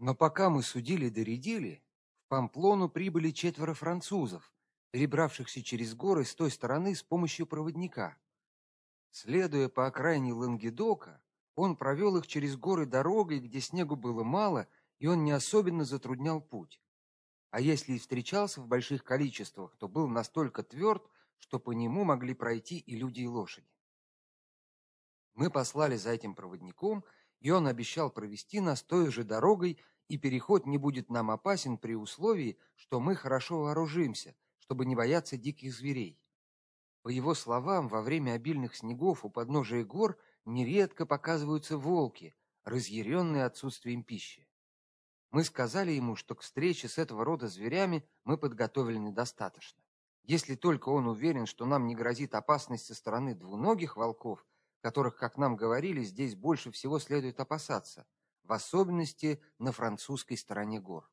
Но пока мы судили-доредили, в Памплону прибыли четверо французов, перебравшихся через горы с той стороны с помощью проводника. Следуя по окраине Лангедока, он провел их через горы дорогой, где снегу было мало, и он не особенно затруднял путь. А если и встречался в больших количествах, то был настолько тверд, что по нему могли пройти и люди, и лошади. Мы послали за этим проводником, и он обещал провести нас той же дорогой, и переход не будет нам опасен при условии, что мы хорошо вооружимся, чтобы не бояться диких зверей. По его словам, во время обильных снегов у подножия гор нередко показываются волки, разъяренные отсутствием пищи. Мы сказали ему, что к встрече с этого рода зверями мы подготовлены достаточно. Если только он уверен, что нам не грозит опасность со стороны двуногих волков, которых, как нам говорили, здесь больше всего следует опасаться, в особенности на французской стороне гор.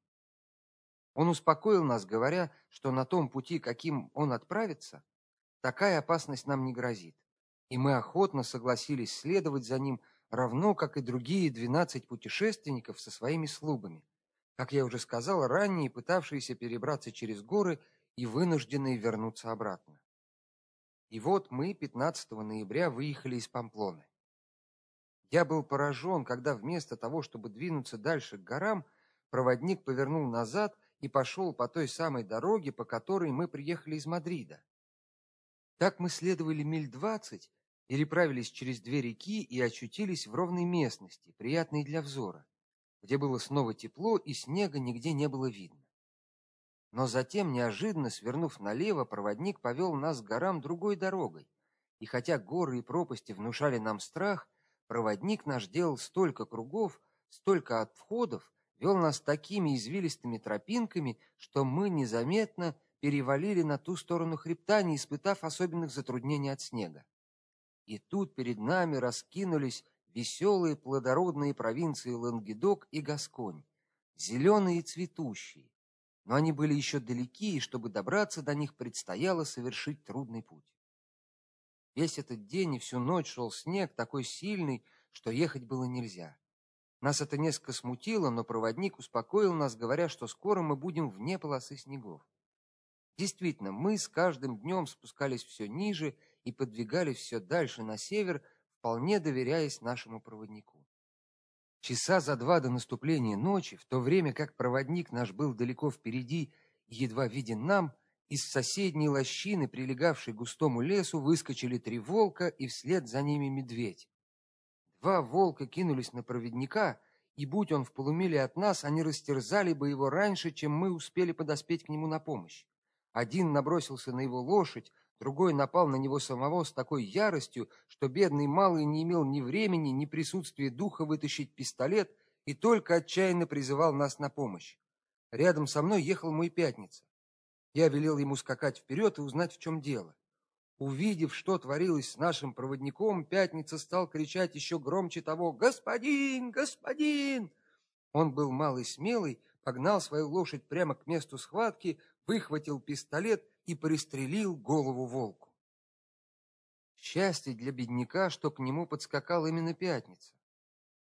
Он успокоил нас, говоря, что на том пути, каким он отправится, такая опасность нам не грозит, и мы охотно согласились следовать за ним, равно как и другие двенадцать путешественников со своими слугами, как я уже сказал, ранее пытавшиеся перебраться через горы и вынужденные вернуться обратно. И вот мы 15 ноября выехали из Памплоны. Я был поражен, когда вместо того, чтобы двинуться дальше к горам, проводник повернул назад и пошел по той самой дороге, по которой мы приехали из Мадрида. Так мы следовали миль двадцать, переправились через две реки и очутились в ровной местности, приятной для взора, где было снова тепло и снега нигде не было видно. Но затем, неожиданно свернув налево, проводник повел нас к горам другой дорогой. И хотя горы и пропасти внушали нам страх, проводник наш делал столько кругов, столько отходов, вел нас такими извилистыми тропинками, что мы незаметно перевалили на ту сторону хребта, не испытав особенных затруднений от снега. И тут перед нами раскинулись веселые плодородные провинции Лангедок и Гасконь, зеленые и цветущие, но они были еще далеки, и чтобы добраться до них, предстояло совершить трудный путь. Весь этот день и всю ночь шел снег такой сильный, что ехать было нельзя. Нас это несколько смутило, но проводник успокоил нас, говоря, что скоро мы будем вне полосы снегов. Действительно, мы с каждым днем спускались все ниже и подвигались все дальше на север, вполне доверяясь нашему проводнику. Часа за два до наступления ночи, в то время как проводник наш был далеко впереди и едва виден нам, из соседней лощины, прилегавшей к густому лесу, выскочили три волка и вслед за ними медведь. Два волка кинулись на проводника, и будь он в полумиле от нас, они растерзали бы его раньше, чем мы успели подоспеть к нему на помощь. Один набросился на его лошадь, Другой напал на него самого с такой яростью, что бедный малый не имел ни времени, ни присутствия духа вытащить пистолет и только отчаянно призывал нас на помощь. Рядом со мной ехал мой пятница. Я велел ему скакать вперед и узнать, в чем дело. Увидев, что творилось с нашим проводником, пятница стал кричать еще громче того: "Господин, господин!" Он был малый смелый, погнал свою лошадь прямо к месту схватки, выхватил пистолет и пристрелил голову волку. Счастье для бедняка, что к нему подскакал именно пятница.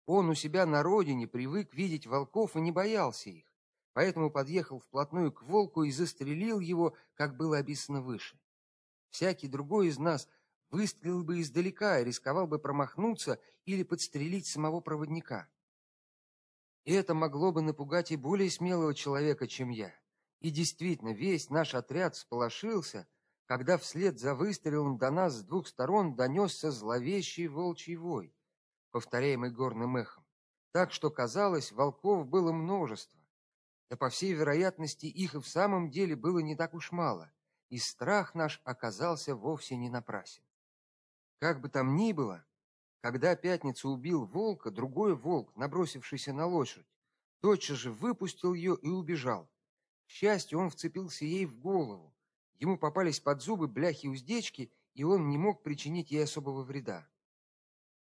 Он у себя на родине привык видеть волков и не боялся их, поэтому подъехал вплотную к волку и застрелил его, как было описано выше. Всякий другой из нас выстрелил бы издалека и рисковал бы промахнуться или подстрелить самого проводника. И это могло бы напугать и более смелого человека, чем я. И действительно, весь наш отряд сполошился, когда вслед за выстрелом до нас с двух сторон донесся зловещий волчий вой, повторяемый горным эхом, так что казалось, волков было множество. Да по всей вероятности, их и в самом деле было не так уж мало, и страх наш оказался вовсе не напрасен. Как бы там ни было, когда пятницу убил волка, другой волк, набросившийся на лошадь, тотчас же выпустил ее и убежал. Счастью, он вцепился ей в голову. Ему попались под зубы бляхи уздечки, и он не мог причинить ей особого вреда.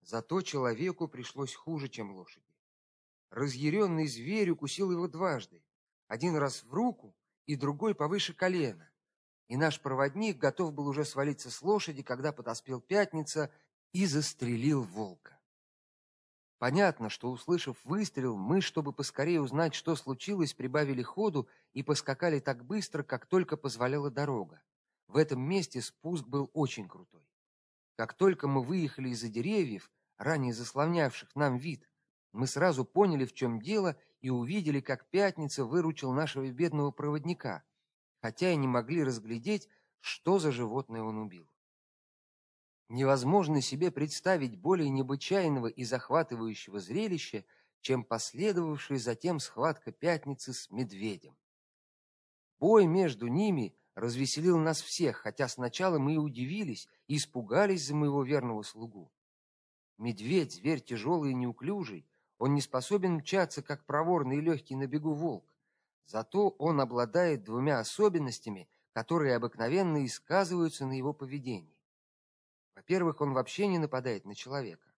Зато человеку пришлось хуже, чем лошади. Разъяренный зверь укусил его дважды, один раз в руку и другой повыше колена. И наш проводник готов был уже свалиться с лошади, когда подоспел пятница и застрелил волка. Понятно, что услышав выстрел, мы, чтобы поскорее узнать, что случилось, прибавили ходу и поскакали так быстро, как только позволяла дорога. В этом месте спуск был очень крутой. Как только мы выехали из-за деревьев, ранее заслонявших нам вид, мы сразу поняли, в чем дело, и увидели, как Пятница выручил нашего бедного проводника, хотя и не могли разглядеть, что за животное он убил. Невозможно себе представить более необычайного и захватывающего зрелища, чем последовавшая затем схватка пятницы с медведем. Бой между ними развеселил нас всех, хотя сначала мы и удивились и испугались за моего верного слугу. Медведь зверь тяжелый и неуклюжий, он не способен мчаться, как проворный и легкий на бегу волк. Зато он обладает двумя особенностями, которые обыкновенно и сказываются на его поведении. Во-первых, он вообще не нападает на человека.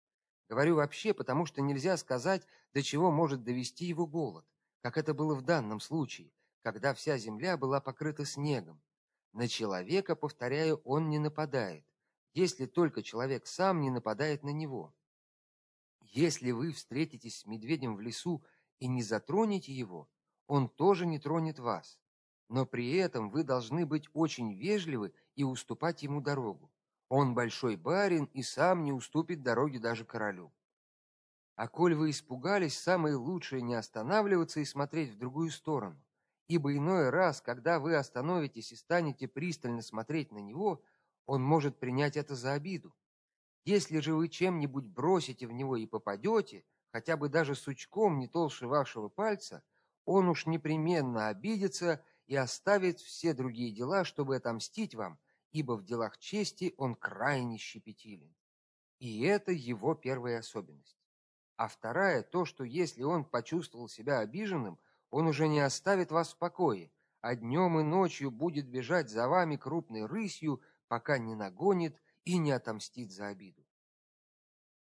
Говорю вообще, потому что нельзя сказать, до чего может довести его голод, как это было в данном случае, когда вся земля была покрыта снегом. На человека, повторяю, он не нападает, если только человек сам не нападает на него. Если вы встретитесь с медведем в лесу и не затронете его, он тоже не тронет вас. Но при этом вы должны быть очень вежливы и уступать ему дорогу. Он большой барин и сам не уступит дороги даже королю. А коль вы испугались, самое лучшее не останавливаться и смотреть в другую сторону, ибо иной раз, когда вы остановитесь и станете пристально смотреть на него, он может принять это за обиду. Если же вы чем-нибудь бросите в него и попадете, хотя бы даже сучком не толще вашего пальца, он уж непременно обидится и оставит все другие дела, чтобы отомстить вам ибо в делах чести он крайне щепетилен. И это его первая особенность. А вторая то, что если он почувствовал себя обиженным, он уже не оставит вас в покое, а днем и ночью будет бежать за вами крупной рысью, пока не нагонит и не отомстит за обиду.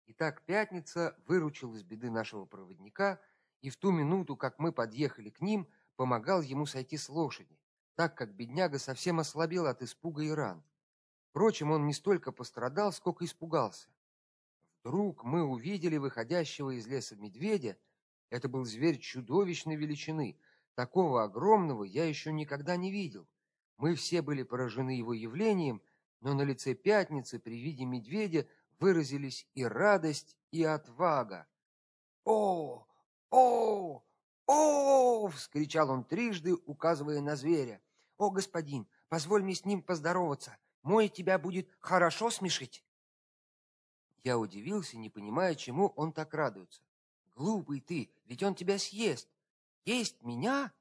Итак, пятница выручил из беды нашего проводника, и в ту минуту, как мы подъехали к ним, помогал ему сойти с лошади так как бедняга совсем ослабел от испуга и ран. Впрочем, он не столько пострадал, сколько испугался. Вдруг мы увидели выходящего из леса медведя. Это был зверь чудовищной величины, такого огромного я еще никогда не видел. Мы все были поражены его явлением, но на лице пятницы при виде медведя выразились и радость, и отвага. О! О! О! вскричал он трижды, указывая на зверя. О, господин, позволь мне с ним поздороваться. Мой тебя будет хорошо смешить. Я удивился, не понимая, чему он так радуется. Глупый ты, ведь он тебя съест. Есть меня?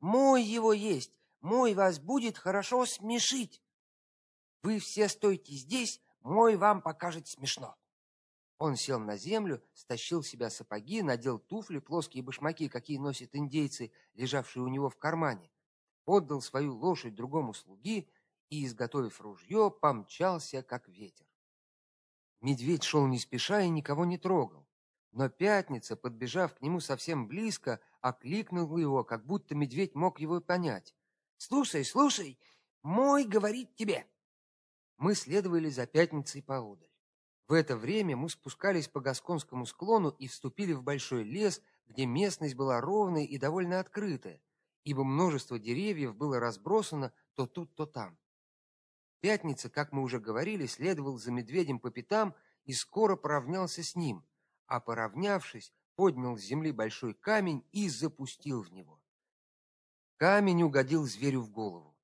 Мой его есть. Мой вас будет хорошо смешить. Вы все стойте здесь, мой вам покажет смешно. Он сел на землю, стащил с себя сапоги, надел туфли, плоские башмаки, какие носят индейцы, лежавшие у него в кармане, отдал свою лошадь другому слуге и, изготовив ружье, помчался как ветер. Медведь шел не спеша и никого не трогал, но пятница, подбежав к нему совсем близко, окликнул его, как будто медведь мог его понять. "Слушай, слушай, мой говорит тебе". Мы следовали за пятницей поодаль. В это время мы спускались по гасконскому склону и вступили в большой лес, где местность была ровная и довольно открытая, ибо множество деревьев было разбросано то тут, то там. Пятница, как мы уже говорили, следовал за медведем по пятам и скоро поравнялся с ним, а поравнявшись, поднял с земли большой камень и запустил в него. Камень угодил зверю в голову.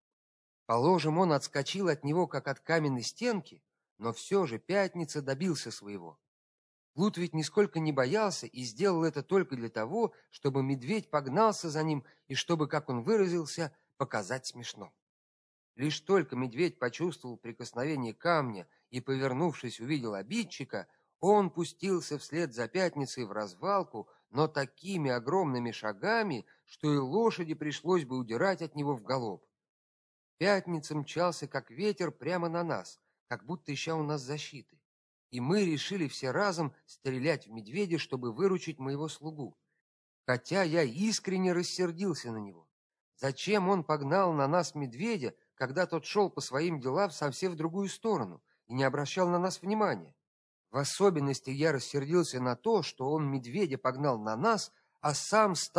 Положим, он отскочил от него как от каменной стенки, но все же Пятница добился своего. Плут ведь нисколько не боялся и сделал это только для того, чтобы медведь погнался за ним и чтобы, как он выразился, показать смешно. Лишь только медведь почувствовал прикосновение камня и, повернувшись, увидел обидчика, он пустился вслед за пятницей в развалку, но такими огромными шагами, что и лошади пришлось бы удирать от него в галоп. Пятница мчался как ветер прямо на нас, как будто ища у нас защиты. И мы решили все разом стрелять в медведя, чтобы выручить моего слугу. Хотя я искренне рассердился на него. Зачем он погнал на нас медведя, когда тот шел по своим делам совсем в другую сторону и не обращал на нас внимания? В особенности я рассердился на то, что он медведя погнал на нас, а сам стал